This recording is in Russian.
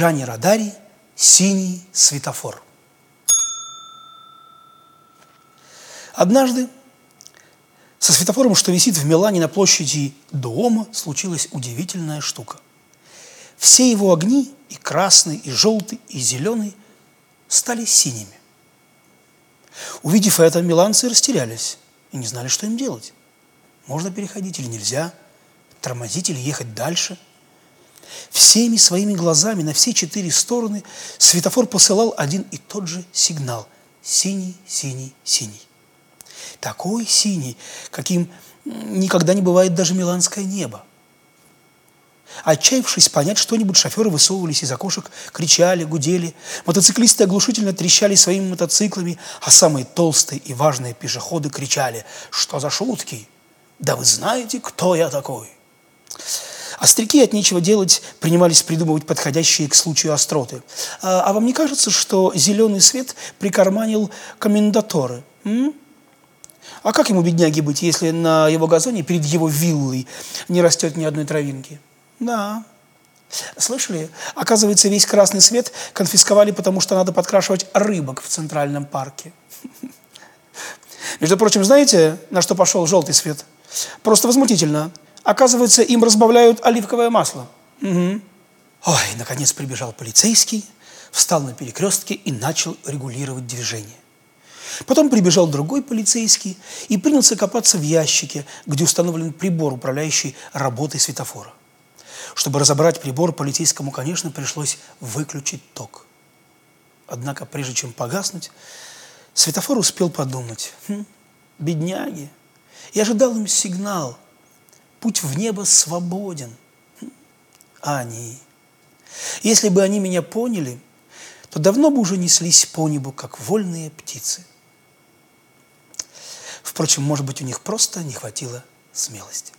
Джани Радари «Синий светофор». Однажды со светофором, что висит в Милане на площади Дома, случилась удивительная штука. Все его огни, и красный, и желтый, и зеленый, стали синими. Увидев это, миланцы растерялись и не знали, что им делать. Можно переходить или нельзя, тормозить или ехать дальше. Всеми своими глазами на все четыре стороны светофор посылал один и тот же сигнал – синий, синий, синий. Такой синий, каким никогда не бывает даже миланское небо. Отчаявшись понять что-нибудь, шоферы высовывались из окошек, кричали, гудели. Мотоциклисты оглушительно трещали своими мотоциклами, а самые толстые и важные пешеходы кричали «Что за шутки? Да вы знаете, кто я такой?» Остряки от нечего делать принимались придумывать подходящие к случаю остроты. А, а вам не кажется, что зеленый свет прикарманил комендаторы? М? А как ему, бедняги, быть, если на его газоне перед его виллой не растет ни одной травинки? Да. Слышали? Оказывается, весь красный свет конфисковали, потому что надо подкрашивать рыбок в Центральном парке. Между прочим, знаете, на что пошел желтый свет? Просто возмутительно. Оказывается, им разбавляют оливковое масло. Угу. Ой, наконец прибежал полицейский, встал на перекрестке и начал регулировать движение. Потом прибежал другой полицейский и принялся копаться в ящике, где установлен прибор, управляющий работой светофора. Чтобы разобрать прибор, полицейскому, конечно, пришлось выключить ток. Однако, прежде чем погаснуть, светофор успел подумать. Хм, бедняги. Я ожидал им сигнал. Путь в небо свободен. А они... Если бы они меня поняли, то давно бы уже неслись по небу, как вольные птицы. Впрочем, может быть, у них просто не хватило смелости.